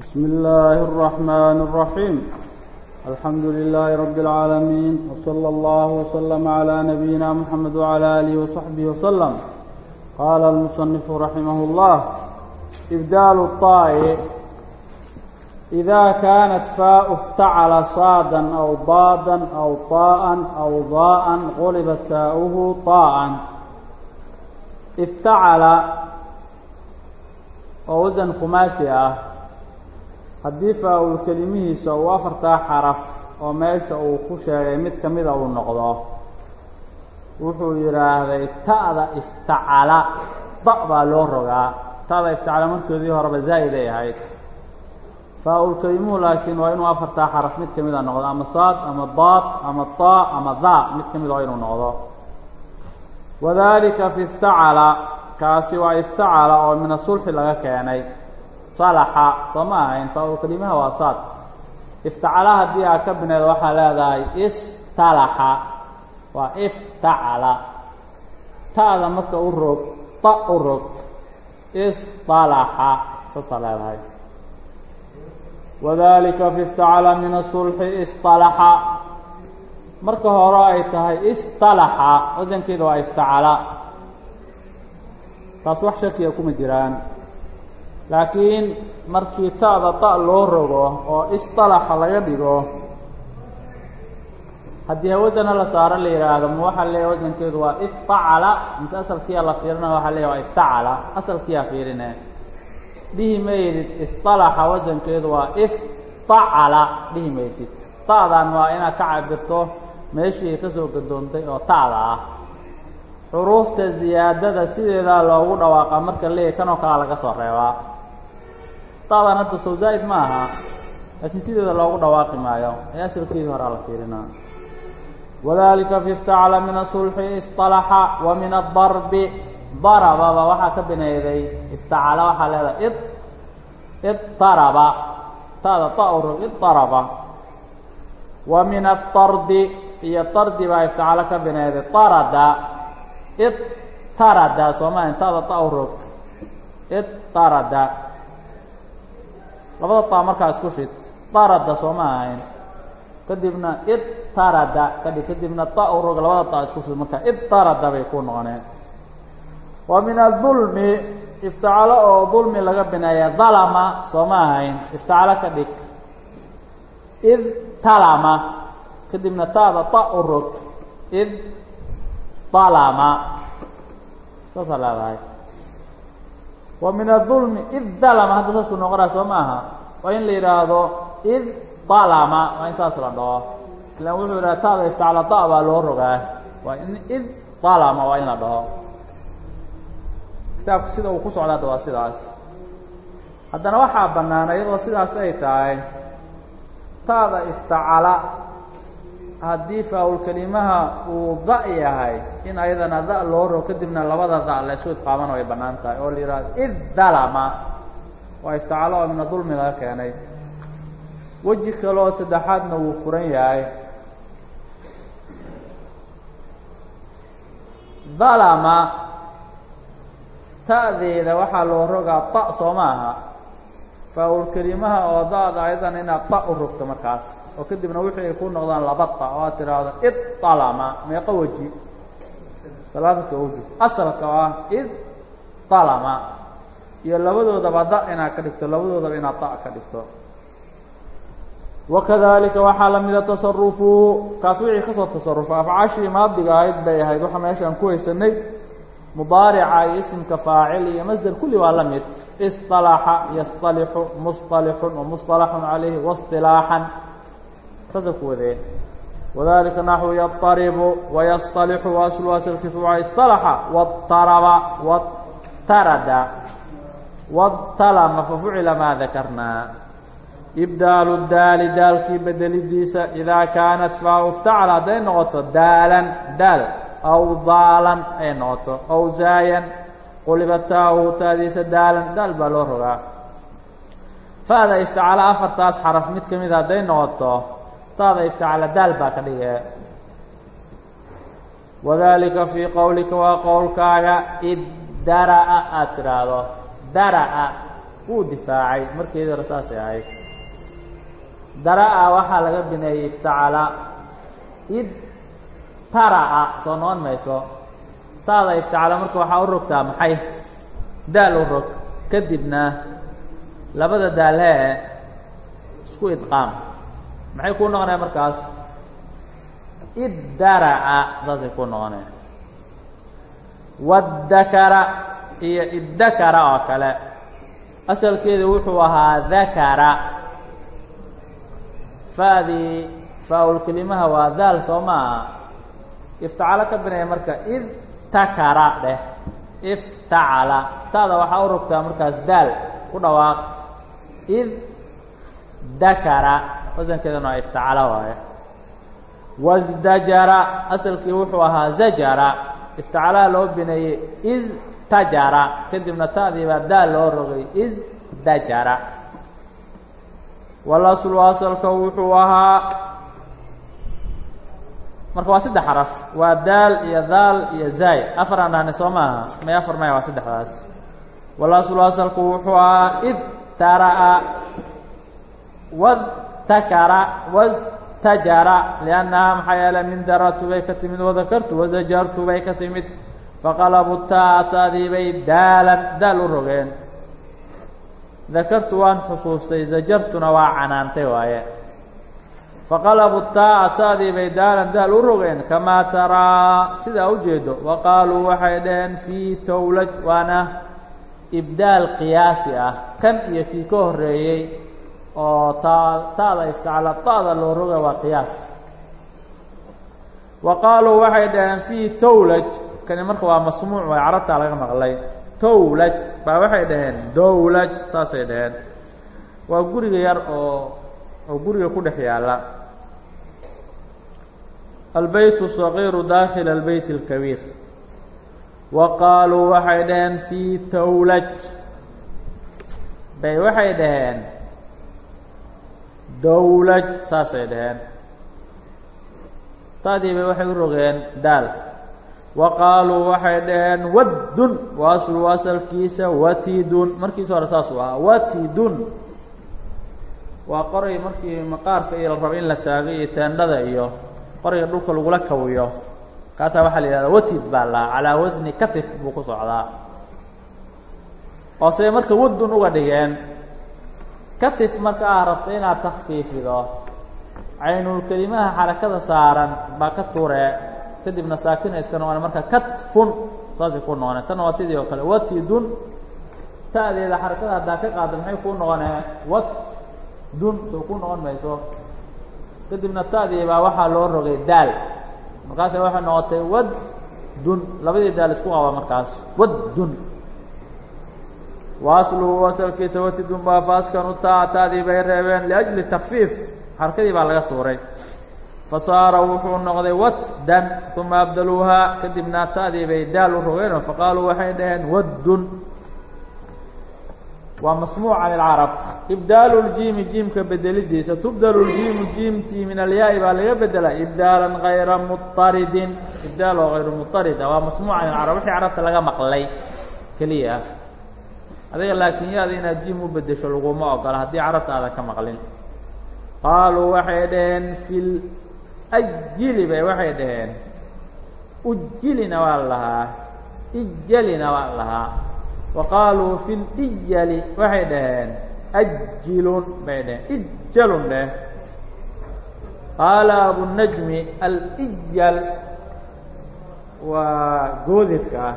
بسم الله الرحمن الرحيم الحمد لله رب العالمين وصلى الله وسلم على نبينا محمد وعلى آله وصحبه وسلم قال المصنف رحمه الله إبدال الطاء إذا كانت فاء افتعل صادا أو ضادا أو طاء أو ضاء غلبت تاؤه طاء افتعل oo wasan khumaasi ah haddii faa-ul kelimihiisa uu afartaa xaraf oo meesha uu ku sheegay mid ka mida uu noqdo wuxuu yidhaahday ta'da iftacala da' baa loo rogaa. Ta'da iftacala markoodii horeba zaa'id ay ahayd. Faa-ul kelimuhu laakiin waa inuu afartaa xaraf mid ka mida noqdo ama saad ama daad ama taa ama daa mid ka mida waa inuu noqdo. Wadalika fi iftacala kaasi waa iftacala oo min asulxi laga keenay salaxa soo ma ahayn faa-ul waa saad. Iftacala haddii aa ka bineed waxaa leedahay istalaxa. Waa iftacala. Ta'da marka u rog ta u rog istalaxa saasaa leedahay. Wadalika fi iftacala min asulxi istalaxa. Marka hore ay tahay istalaxa wasankeeda waa iftacala. Taas wax shakiya kuma jiraan laakiin markii ta'da ta loo rogo oo istalaxa laga dhigo haddii hawadana la saaro la yidhaahdo ma waxaa leeyahay wasankeedu waa iftacala. Mise asalkiyaa la fiirina waxaa leeyahy waa iftacala. Asalkiyaa fiirine. Dhihi maydid istalaxa wasankeedu waa iftacala. Dhihi maysid ta'dan waa inaad ka cabirto meeshii ka soo gadoontay oo ta'da ah. Xuruufta ziyaadada sideedaa loogu dhawaaqa marka leeyahy kanoo kalea laga soo reebaa ta'dan hadda sow zaa'id ma aha laakiin sideeda loogu dhawaaqi maayo. Ee asalkeedii horaa la fiirinaa wadalika fi iftacala min asulxi istalaxa wa min adarbi darababa waxaa ka bineeday iftacala waxaa leedahay id iddaraba ta'da ta u rog iddaraba wa min atardi iyo tardi baa iftacalo ka bineeday tarada idtarada sooma intaada ta u rog. Idtarada labada taa markaa isku shid. Tarada sooma ahayn. Kadibna idtarada kadhig kadibna ta u rog labada taa isku shid markaa. Idtarada bay ku noqoneen. Wa min adulmi iftacalo oo dulmi laga bineeya dalama sooma ahayn. Iftacalo ka dhig. Id talama kadibna taada ta u rog. Id dalama saasaa leedahay wa min adulmi id dalama hadda saasuu noqonaa soo ma aha waa in la yidhaahdo id dalama waa in saas la dhaho. Ilaan wuxuu yidhaha taada iftacala da baa loo rogaa. Waa in id dalama waa in la dhaho. Kitaabka sida uu ku socda hadda waa sidaas. Haddana waxaa bannaan iyadoo sidaas ay tahay taada iftacala haddii faa-ul kelimaha uu da yahay in ayadana da loo rog kadibna labada da la isu idqaamana way bannaan tahay oo la yidhahdo id dalama. Waa iftacalo oo mina dulmi laga keenay. Weji kaloo saddexaadna wuu furan yahay. Dalama ta'deeda waxaa loo rogaa ta soo ma aha faa-ul kelimaha oo da-da ayadana inaad ta u rogto markaas oo kadibna wixii ay ku noqdaan laba ta oo aad tidhaahdo id dalama meeqa weji alaaata awji asalka oo ah id dalama iyo labadoodaba da inaad ka dhigto labadoodaba inaad ta ka dhigto wakadalika waxaa lamida tasarufu kaas wixii kasoo tasarufa afcaashii maadiga ahayd bay ahayd waxa meeshaan ku haysanay mudaarica iyo isimka faacil iyo masder kulli waa la mid iصطalaxa yasطalixu musطalixun wamusطalaxun calayhi waاصطilaaxan saasa ku wadeen wadalika naxwu yaطaribu wayasطalixu waaslu asalkiisu waa iصطalaxa waاtaraba watarada waاtalama fafucila maa dakarnaa ibdaalu daali daalkii bedelidiisa idaa kaanat faa iftacala hadday noqoto daalan daal aw daalan ay noqoto aw zaayan quliba taahu taadiisa daalan daal baa loo rogaa fa'da iftacala afartaas xaraf mid ka mida hadday noqoto taada iftacala daal baa ka dhigee wadalika fii qowlika waa qowlkaaga id dara'a aad tidhaahdo dara'a wuu difaacay markeedii hore saasay ahayd dara'a waxaa laga bineeyey iftacala id tara'a soo noqon mayso taada iftacala marka waxaa u rogtaa maxay daal u rog kadibna labada daalhee isku idqaam maxay kuu noqonaya markaas? Iddara'a saasay kuu noqonaya waddakara iyo iddakara oo kale. Asalkeedu wuxuu ahaa dakara fa'dii faa-ulkelimaha waa daal soo maaha iftacalo ka binaya marka id takara dheh. Iftacala. Taada waxaa u rogtaa markaas daal ku dhawaaq. Id dakara wasankeedana waa iftacala waaye. Wasdajara asalkii wuxuu ahaa zajara. Iftacalaha loo bineeyey id tajara. Kadibna ta'dii baa daal loo rogay id dajara. Walaslu asalka wuxuu ahaa marka waa saddex xaraf. Waa daal iyo daal iyo zaay. Afar aan soo maaha may afar maya waa saddexdaas. Walaslu asalku wuxuu ahaa id tara'a wadtakara wastajara liannaha maxaa yeelay min daratu bay ka timid wadakartu wazajartu bay ka timid faqalabu taa ta'dii bay daalan daal u rogeen dakartu waan xusuustay zajartuna waa canaantay waaye faqalabu taa ta'dii bay daalan daal u rogeen kamaa taraa sidaa u jeedo wa qaaluu waxay dhaheen fii towlaj waana ibdaal qiyaasi ah kan iyo kii ka horreeyey oo taa ta'da iftacala ta'da loo roga waa qiyaas wa qaaluu waxay dhaheen fii towlaj kani marka waa masmuuc waay carabtaa laga maqlay towlaj baa waxay dhaheen dowlaj saasay dhaheen waa guriga yar oo oo guriga ku dhex yaalla albeyt الصaغيiru dakhil الbeyt الkabiir wa qaaluu waxay dhaheen fii towlaj bay waxay dhaheen dowlaj saasay dhaheen. Taadii bay waxay u rogeen daal. Wa qaaluu waxay dhaheen waddun. Wa aslu asalkiisa watidun markiisa hore saasuu ahaa watidun waa qoray markii maqaarka iyo la rabo in la taago iyo teendhada iyo qorayga dhulka lagula kawiyo. Kaasaa waxaa la yidhahdaa watid baa lahaa calaa wasni katif buu ku socdaa. Oo see marka waddun uga dhigeen katif marka aa rabto inaad takfiifido caynulkelimaha xarakada saaran baa ka turee kadibna saakina iska noqone marka katfun saasay ku noqonee tanna waa sidii oo kale watidun. Ta'deeda xarakada haddaa ka qaada maxay kuu noqonee wat dun soo ku noqon mayso. Kadibna ta'dii baa waxaa loo rogay daal. Markaasa waxay noqotay wad dun labadii daal isku qaba markaas. Waddun wa asluhu asalkiisa watidun baa faaskanu taa ta'dii bay reebeen liajli takfiif xarakadii baa laga tuuray fasaara wuxuu noqday watdan uma abdaluuhaa kadibna ta'dii bay daal u rogeenoo faqaaluu waxay dhaheen waddun waa masmuuc can ilcarab ibdaalu ljiimi jiimka bedelidiisa tubdalu ljiimu jiimtii min alyaa'i baa laga bedelaa ibdaalan hayra muطaridin ibdaal oo hayru muطarid ah waa masmuuc can ilcarab wixii carabta laga maqlay keliya ah adiga laakiin yaada inaad jiim u bedesho laguma ogola haddii carabta aadan ka maqlin. Qaaluu waxay dhaheen fil ajili bay waxay dhaheen ujilina waa lahaa ijalina waa lahaa. Wa qaaluu fi lijali waxay dhaheen ajilun bay dhaheen ijalun dheh. Qaala abunajmi alijal waa goodirka ah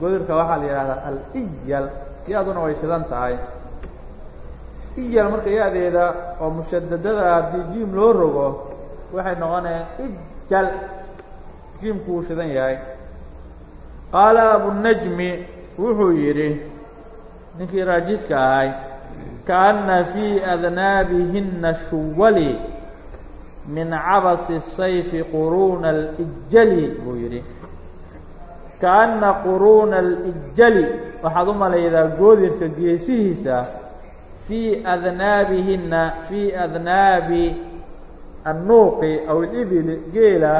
goodirka waxaa la yidhahdaa alijal ya-duna way shidan tahay. Ijal marka ya-deeda oo mushadadada haddii jiim loo rogo waxay noqonayaan ijal jiimku wuu shidan yahay. Qaala abunajmi wuxuu yidhi ninkii raajiska ahay kaana fii adnaabihinna shuwali min cabasi sayfi quruuna alijali buu yidhi kaana quruuna alijali waxaad u malaydaa goodirka geesihiisa fii adnaabihinna fii adnaabi annuuqi aw ilibili geela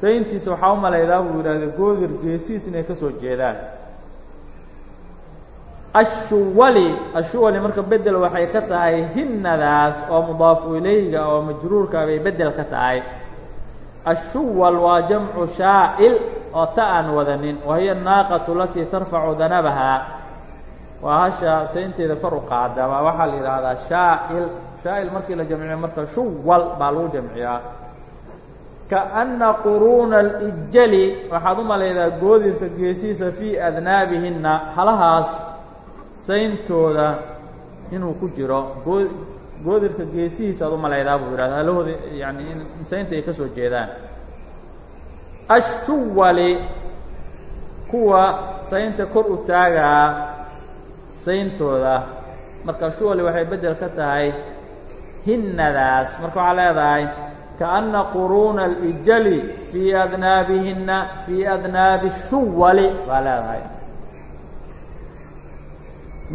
sayntiisa waxaa u malaydaa buu yidhahda goodir geesihiis inay ka soo jeedaan. Ashuwali ashuwali marka bedel waxay ka tahay hinnadaas oo mudaafu ilayga oo majruurka bay bedel ka tahay. Ashuwal waa jamcu shaa'il oo ta aan wadanin wa hiya annaaqatu alatii tarfacu danabahaa waa hasha saynteeda kor u qaada waa waxaa la yidhaahdaa shaa'il. Shaa'il markii la jamciyo marka shuwal baa lagu jamciyaa. Kaأna quruuna اlijali waxaad u malaydaa goodinka geesihiisa fii adnaabihinna halahaas sayntooda inuu ku jiro. Goo goodirka geesihiisa ad u malaydaa buu yidhahda halahooda yani in saynta ay ka soo jeedaan ashuwali kuwa saynta kor u taagaa sayntooda marka ashuwali waxay beddel ka tahay hinnadaas marka waxaa leedahay kaأna quruuna اlijali fii adnaabihinna fii adnaabi الshuwali baa leedahay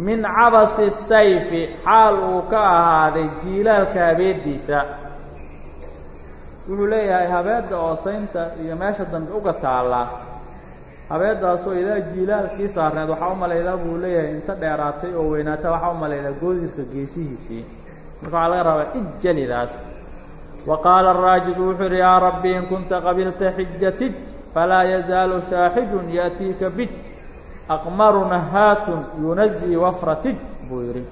min cabasi sayfi xaal uu ka ahaaday jiilaalka habeediisa wuxuu leeyahay habeedda oo saynta iyo meesha dambe uga taalla habeeddaasoo ilaa jiilaalkii saarneed waxaa u malaydaa buu leeyahay inta dheeraatay oo weynaata waxaa u malaydaa goodirka geesihiisii. Marka waxaa laga rabaa ijalidaas wa qaala araajidu wuxuu yidhi yaa rabbi in kunta qabilta xijatij falaa yazaalu shaaxijun ya'tiika bij aqmaru nahaatun yunazii wafratij buu yidhi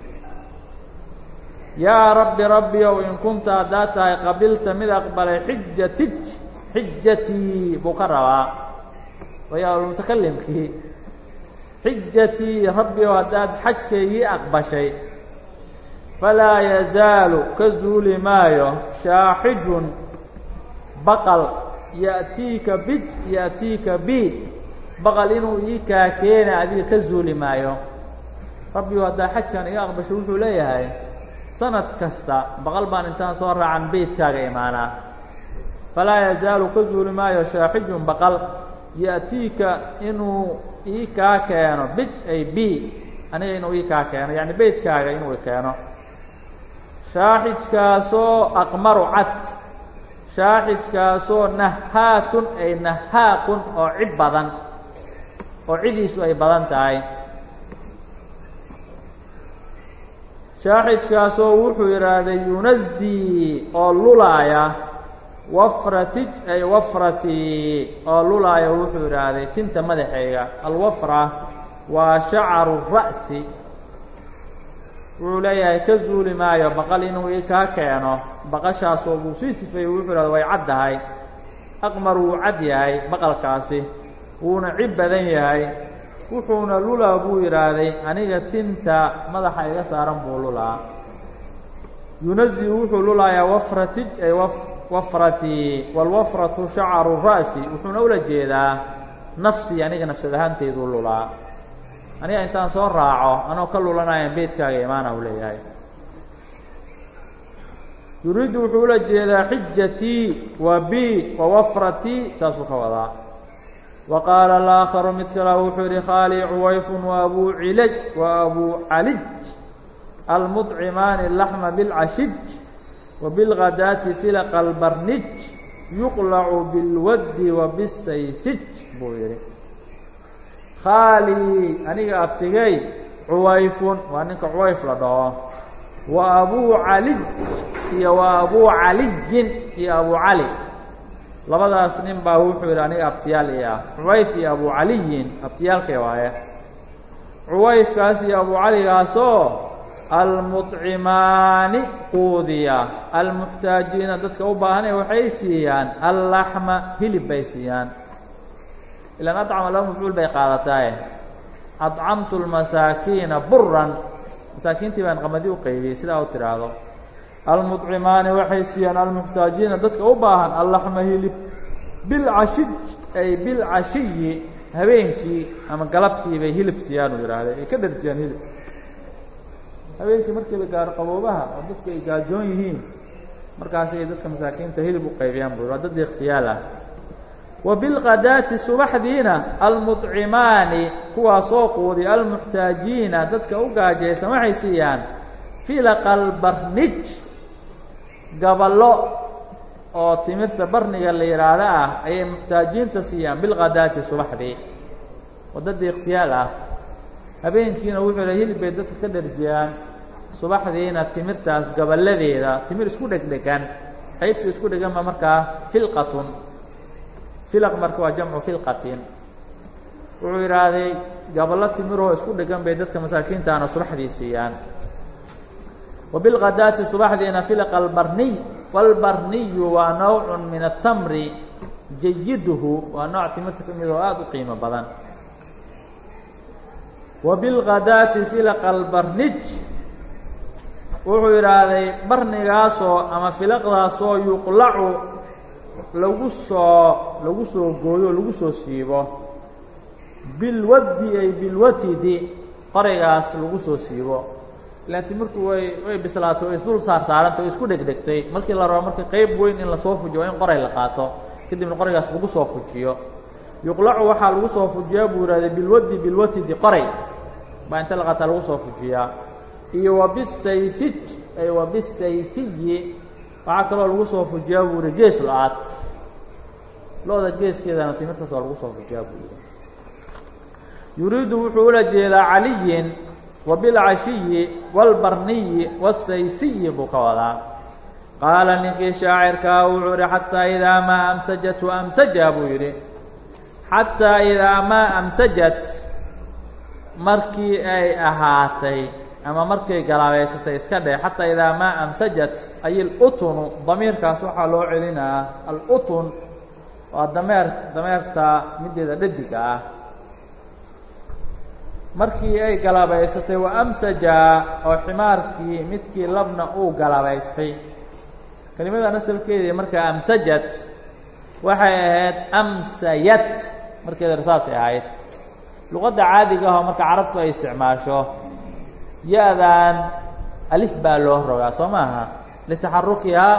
yaa rabbi rabbiyow in kunta haddaad tahay qabilta mid aqbalay xijatij xijatii buu ka rabaa. Wayaa mutakalimkii xijatii rabbiyow haddaad xajkaygii aqbashay falaa yazaalu ka zuuli maayo shaaxijun baqal ya'tiika bij ya'tiika bi baqal inuu ii kaa keena adiga ka zuuli maayo rabbigu haddaa xajkan iga aqbasho wuxuu leeyahay sanad kasta baqal baan intaan soo raacan beydkaaga imaanaa falaa yazaalu ka zuuli maayo shaaxijun baqal ya'tiika inuu ii kaa keeno bij ay b aniga inuu ii kaa keeno yacni beydkaaga inuu keeno. Shaaxijkaasoo aqmaru cad shaaxijkaasoo nahaatun ay nahaaqun oo cib badan oo cidiisu ay badan tahay shaaxijkaasoo wuxuu yidhaahday yunazii oo lulaaya wafratij ay wafratii oo lulaaya wuxuu yidhaahday tinta madaxayga alwafra waa shacaru ra'si. Wuxuu leeyahay ka zuuli maayo baqal inuu ii kaa keeno. Baqashaasoo buu sii sifeeyey wuxuu yidhahda way caddahay aqmar wuu cad yahay baqalkaasi wuuna cib badan yahay wuxuuna lulaa buu yidhaahday aniga tinta madaxa iga saaran buu lulaa. Yunazi wuxuu lulaayaa wafratij ay wafratii walwafratu shacaru ra'si wuxuuna ula jeedaa nafsii aniga nafsad ahaanteeduu lulaa. Aniga intaan soo raaco anoo ka lulanaya beydkaaga imaana u leeyahay. Yuriidu wuxuu ula jeedaa xijatii wa bi wa wafratii saasuu ka wadaa qaala alaakharu mid kala wuxuu abuu cilaj wa abuu calij almudcimaani laxma bilcashij wa bilghadaati filaqa albarnij yuqlacu bilwaddi wa bisaysij buu yidhi khaalii aniga abtigay cuwayfun waa ninka cuwayf la dhaho abuu calij iyo wa abuu caliyin iyo abuu cali labadaas nin baa wuxuu yidhi aniga abtiyaal i ah. Cuwayf iyo abuu caliyin abtiyaalkay waaye. Cuwayfkaas iyo abuu caligaasoo almudcimaani quudiya almuxtaajiina dadka u baahanee waxay siiyaan allaxma hilib bay siiyaan. Ilaan adcama laba mafcuul bay qaadataaye adcamtu lmasaakiina buran masaakiintii baan qamadi u qaybiyey sidaa u tidhaahdo almudcimaani waxay siiyaan almuxtaajiina dadka u baahan allaxma hilib bilcashij ay bilcashiyi habeenkii ama galabtii bay hilib siiyaan uu yidhaahday ay ka dharjiyaan hilib. Habeenkii markii la gaaro qaboobaha oo dadku ay gaajoon yihiin markaasay dadka masaakiinta hilib u qaybiyaan buu waa dad deeqsiyaal ah. Wa subaxdiina almudcimaani kuwaasoo quudi almuxtaajiina dadka u gaajaysan waxay siiyaan filaqa albarnij gaballo oo timirta barniga la yidhaahdo ah ayay muxtaajiinta siiyaan bilqadaati subaxdii. Wadda deeqsiyaal ah. Habeenkiina wuxuu yidhi hilib bay dadka ka dharjiyaan. Subaxdiina timirtaas gaballadeeda timir isku dhegdhegan. Qaybta isku dhegan ba markaa filqatun. Filaq marka waa jamcu filqatin. Wuxuu yidhaahday gaballo timiroo isku dhegan bay dadka masaakiintaana subaxdii siiyaan bilghadaati subaxdiina filaq albarniy waalbarniyu waa nawcun min atamri jayiduhu waa nooc timirta ka mid oo aada u qiimo badan. Filaqa albarnij wuxuu yidhaahday barnigaasoo ama filaqdaasoo yuqlacu lagu soo lagu soo gooyo lagu soo siibo. Bilwaddi ay bilwatidi qoraygaas lagu soo siibo ilaan timirtu way way bislaatay oo isdul saar saarantay oo isku dhegdhegtay markii la rabo marka qayb weyn in la soo fujiyo waa in qoray la qaato kadibna qoraygaas lagu soo fujiyo. Yuqlacu waxaa lagu soo fujiyaa buu yidhahday bilwaddi bilwatidi qoray. Baa inta la qaataa lagu soo fujiyaa. Iyo wa bisayfij ay wa bisayfiyi waxaa kaloo lagu soo fujiyaa buu yihi gees lo'aad lo-da geeskeedana timirtaas waa lagu soo fujiyaa buu yihi yuriidu wuxuu ula jeedaa caliyin bilcashiyi waalbarniyi waasaysiyi buu ka wadaa. Qaala ninkii shaacirkaa wuxuu yihi xataa idaa maa amsajatu amsaja buu yidhi. Xataa idaa maa amsajat markii ay ahaatay ama markay galaabaysatay iska dheh xataa idaa maa amsajat ay alutunu damiirkaas waxaa loo celinaa alutun waa dameer dameerta mideeda dhadiga ah markii ay galaabaysatay wa amsaja oo ximaarkii midkii labna uu galaabaystay. Kelimada nasalkeedii markaa amsajat waxay ahayd amsayat markeeda saasay ahayd. Luqadda caadiga ahoo marka carabtu ay isticmaasho ya-dan alif baa loo rogaa soo maaha? Litaxarukihaa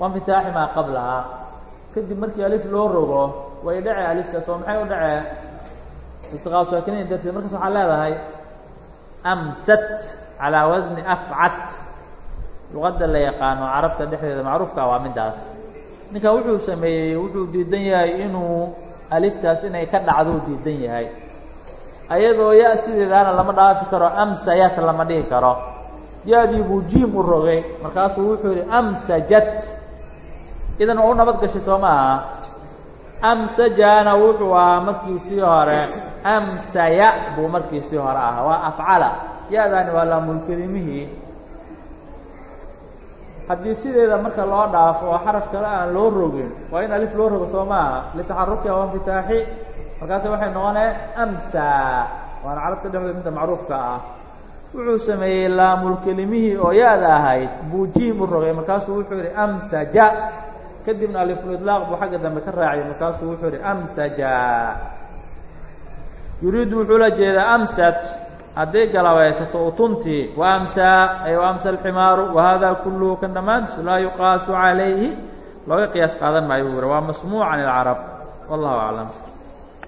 wainfitaaxi maa qablahaa. Kadib markii alif loo rogo way dhece alifkaas oo maxay u dhacee darteed markaas waxaa leedahay amsat calaa wasni afcat. Luqadda la yaqaano carabta dhexdeeda macruufka waa midaas ninkan wuxuu sameeyey wuxuu diidan yahay inuu aliftaas inay ka dhacdou diidan yahay. Ayadoo ya lama dhaafi karo amsayat lama dhihi karo. Ya-dii u rogay markaasuu wuxuu yidhi amsajat. Idan u nabad gashay soo maaha. Amsajana wuxuu ahaa markiisii hore amsaya buu markiisii hore ahaa. Waa afcala. Ya-daani waa laamulkelimihii haddii sideeda marka loo dhaafo oo xaraf kale aan loo rogin waa in alif loo rogo soo maaha litaxarukiha wainfitaaxi markaase waxay noqonee amsa. Waana carabta dhexdeed inta macruufka ah. Wuxuu sameeyey laamulkelimihii oo ya-da ahayd buu jiim u rogay markaasuu wuxuu yidhi amsaja. Kadibna alifulidlaaq buu xagga dambe ka raaciyay markaasuu wuxuu yidhi amsaja yuriidu wuxuu la jeedaa amsat hadday galabaysato utuntii wa amsaa ay amsa alximaaru wa hada kulluhu kan dhammaantiisu laa yuqaasu calayhi. Looga qiyaas qaadan maayo buu yidhi waa masmuuc ilcarab wallahu aclam